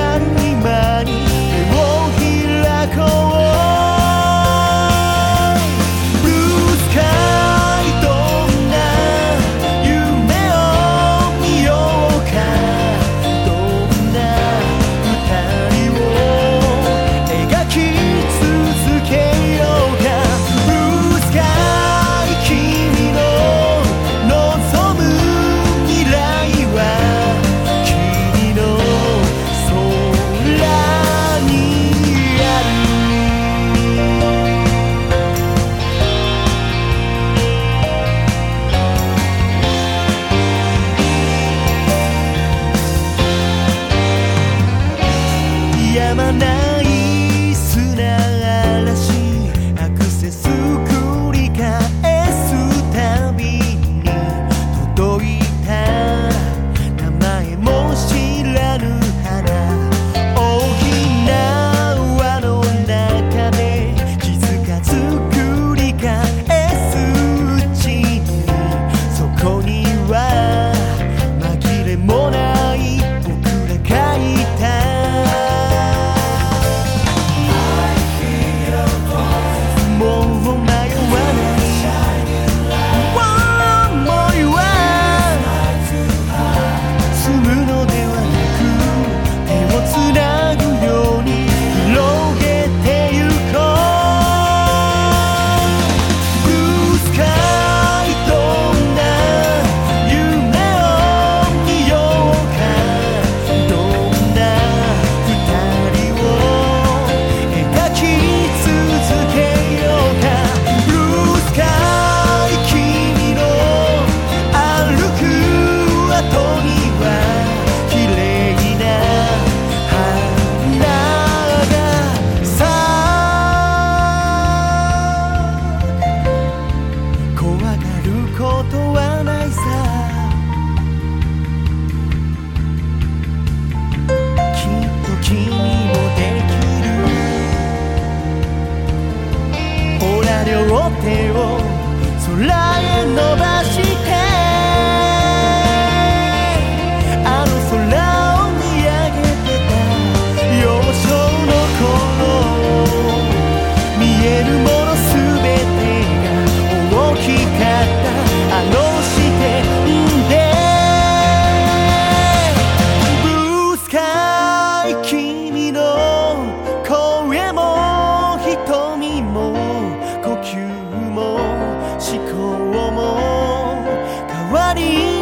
ある今に手を開こう tu. body